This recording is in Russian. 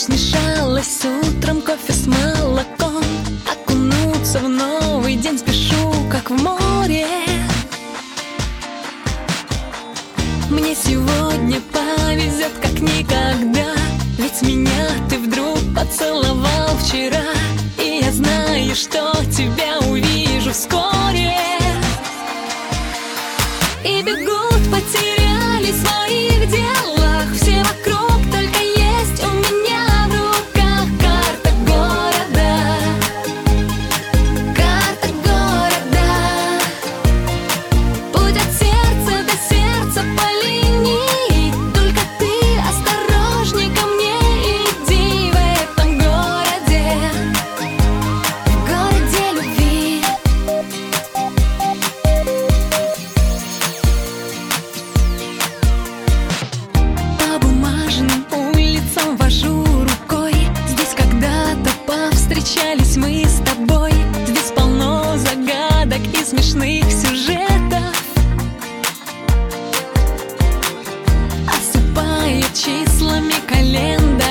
Смешалась с утром кофе с молоком. Окунуться в новый день спешу, как в море. Мне сегодня повезет, как никогда. Ведь меня ты вдруг поцеловал вчера. И я знаю, что тебя увижу вскоре. И бегут потерянные циклами календарь.